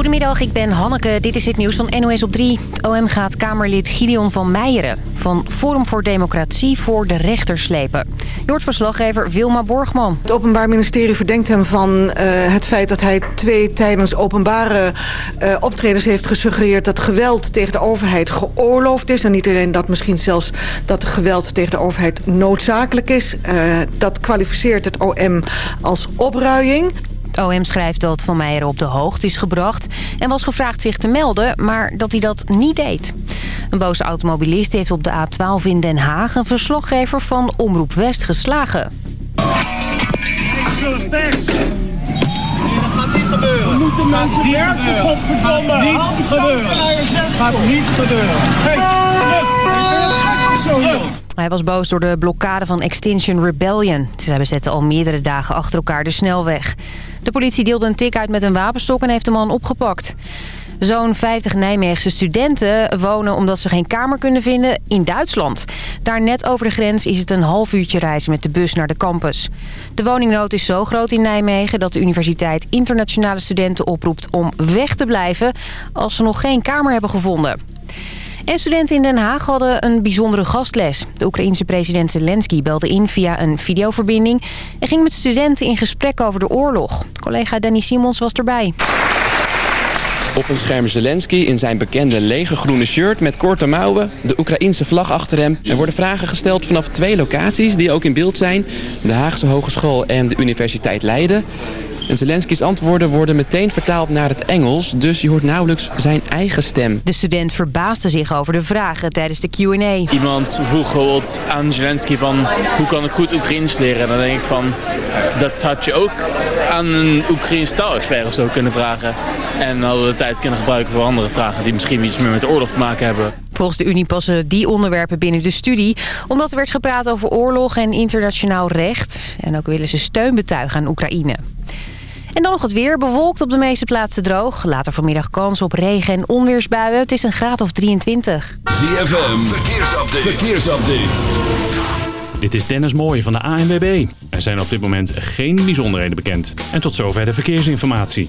Goedemiddag, ik ben Hanneke. Dit is het nieuws van NOS op 3. Het OM gaat Kamerlid Gideon van Meijeren van Forum voor Democratie voor de rechter slepen. Je verslaggever Wilma Borgman. Het Openbaar Ministerie verdenkt hem van eh, het feit dat hij twee tijdens openbare uh, optredens heeft gesuggereerd dat geweld tegen de overheid geoorloofd is. En niet alleen dat, misschien zelfs dat geweld tegen de overheid noodzakelijk is. Uh, dat kwalificeert het OM als opruiing. Het OM schrijft dat Van Meijer op de hoogte is gebracht... en was gevraagd zich te melden, maar dat hij dat niet deed. Een boze automobilist heeft op de A12 in Den Haag... een verslaggever van Omroep West geslagen. Dat gaat niet gebeuren. We moeten mensen werken, godverdomme. Gaat niet gebeuren. Gaat niet gebeuren. Hey, hij was boos door de blokkade van Extinction Rebellion. Zij bezetten al meerdere dagen achter elkaar de snelweg. De politie deelde een tik uit met een wapenstok en heeft de man opgepakt. Zo'n 50 Nijmeegse studenten wonen omdat ze geen kamer kunnen vinden in Duitsland. Daar net over de grens is het een half uurtje reizen met de bus naar de campus. De woningnood is zo groot in Nijmegen dat de universiteit internationale studenten oproept om weg te blijven als ze nog geen kamer hebben gevonden. En studenten in Den Haag hadden een bijzondere gastles. De Oekraïense president Zelensky belde in via een videoverbinding... en ging met studenten in gesprek over de oorlog. Collega Danny Simons was erbij. Op een scherm Zelensky in zijn bekende lege groene shirt met korte mouwen, de Oekraïense vlag achter hem. Er worden vragen gesteld vanaf twee locaties die ook in beeld zijn. De Haagse Hogeschool en de Universiteit Leiden. En Zelensky's antwoorden worden meteen vertaald naar het Engels, dus je hoort nauwelijks zijn eigen stem. De student verbaasde zich over de vragen tijdens de Q&A. Iemand vroeg bijvoorbeeld aan Zelensky van, hoe kan ik goed Oekraïens leren? En dan denk ik van, dat had je ook aan een Oekraïens taalexpert of zo kunnen vragen. En hadden we de tijd kunnen gebruiken voor andere vragen die misschien iets meer met de oorlog te maken hebben. Volgens de Unie passen die onderwerpen binnen de studie... omdat er werd gepraat over oorlog en internationaal recht. En ook willen ze steun betuigen aan Oekraïne. En dan nog het weer. Bewolkt op de meeste plaatsen droog. Later vanmiddag kans op regen- en onweersbuien. Het is een graad of 23. ZFM, verkeersupdate. verkeersupdate. Dit is Dennis Mooij van de ANWB. Er zijn op dit moment geen bijzonderheden bekend. En tot zover de verkeersinformatie.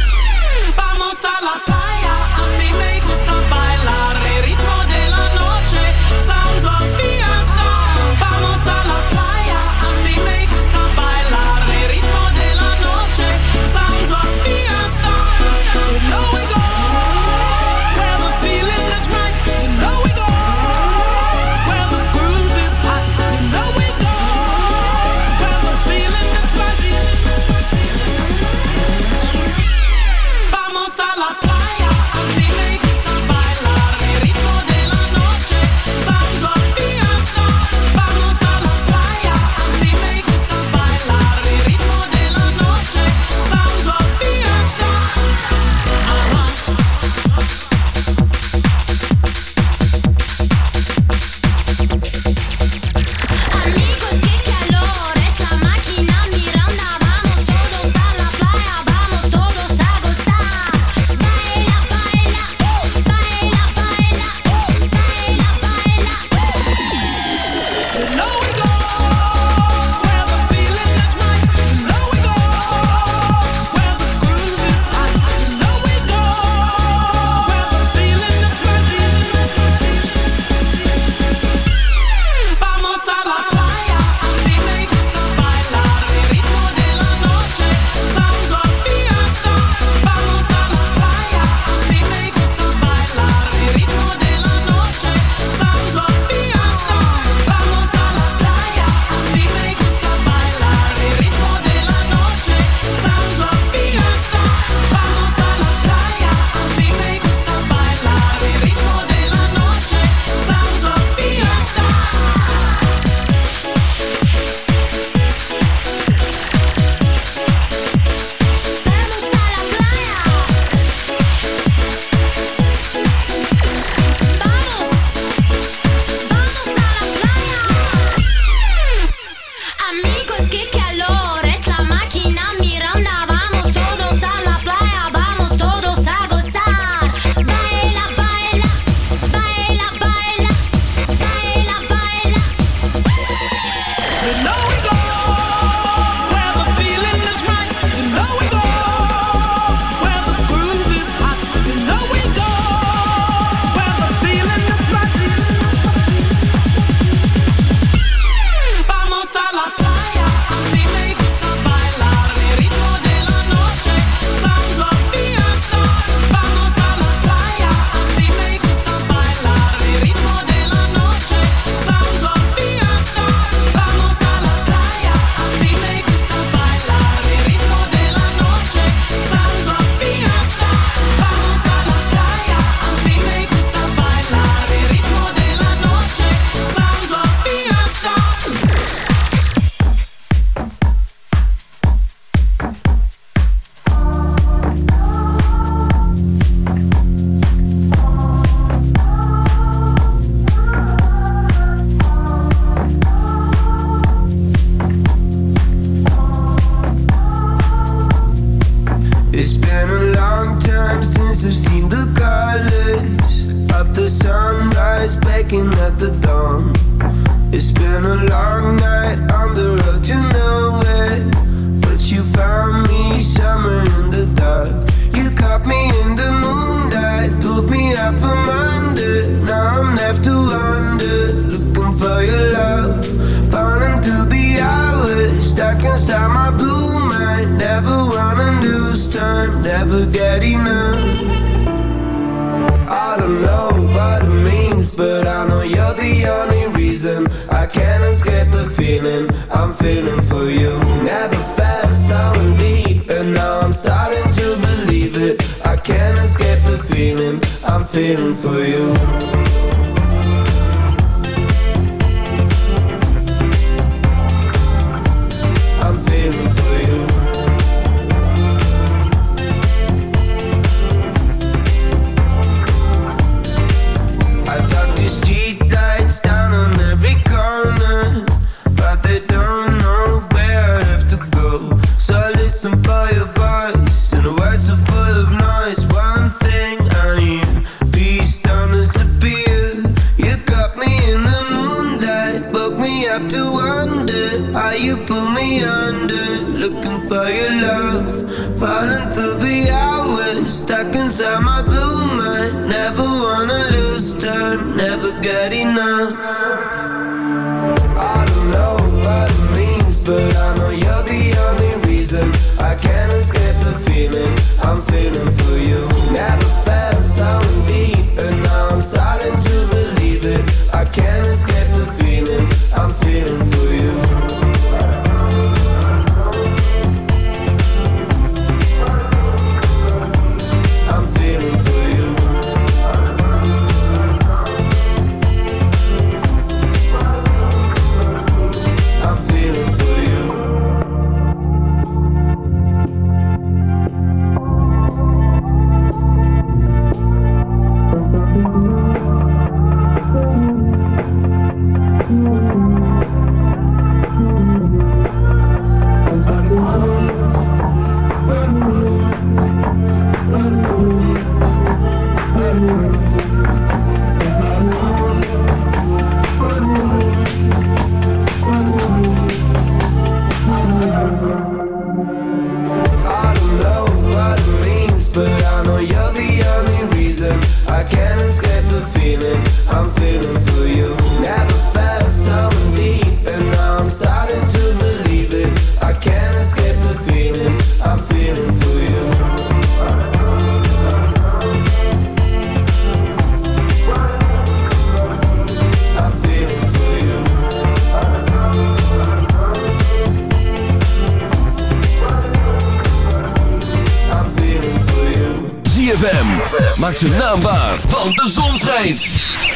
for you.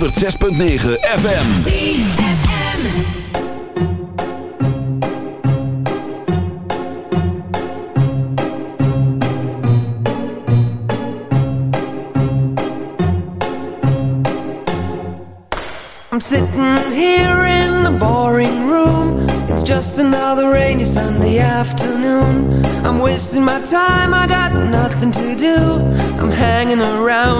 106.9 FM.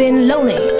Been lonely.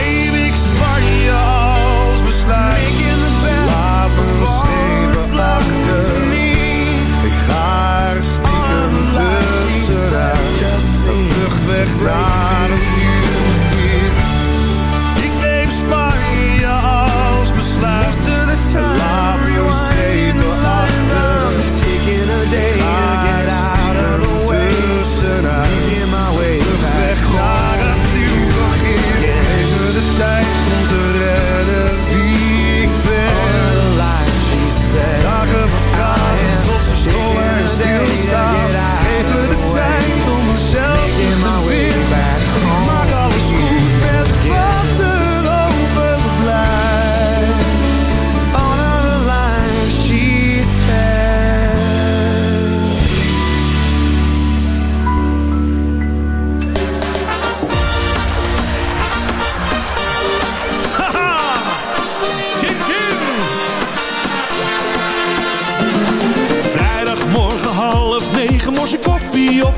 Er stiekem tussenuit. Een vlucht weg naar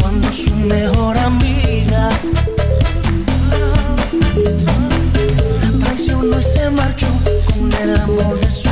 cuando su mejor amiga. Traicionó y se marchó con el amor de su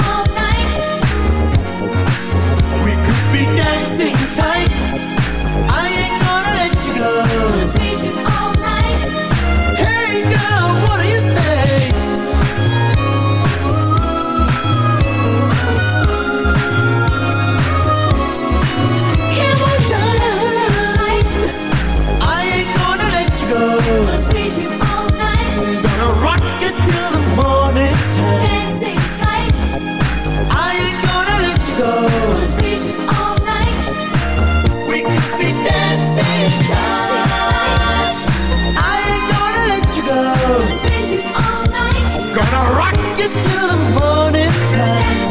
get through the morning. time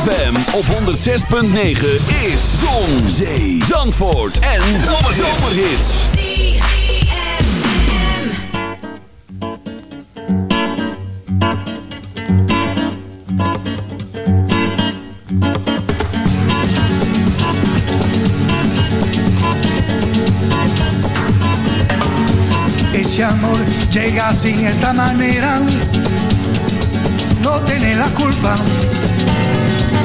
ZFM op 106.9 is Zon, Zee, Zandvoort en Zomerhits. Ese amor llega sin esta manera, no tiene la culpa.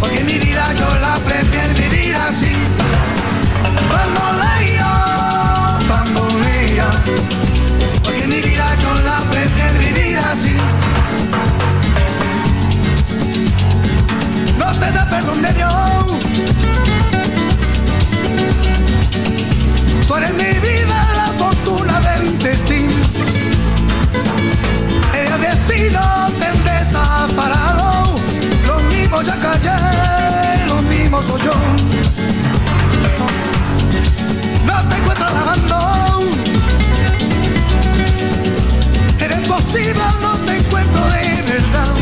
porque mi vida yo la prefiero vivir así. Bamboleo, bambolea, porque mi vida yo la prefiero vivir así. no te da perdón de Dios. Tú eres mi vida, la fortuna del destino. El destino te desaparado. Lo mismo ya callé, mismo soy yo. No te encuentro lavando. Eres posible, no te encuentro de verdad.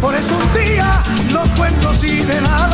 Por eso un día no cuento así de nada.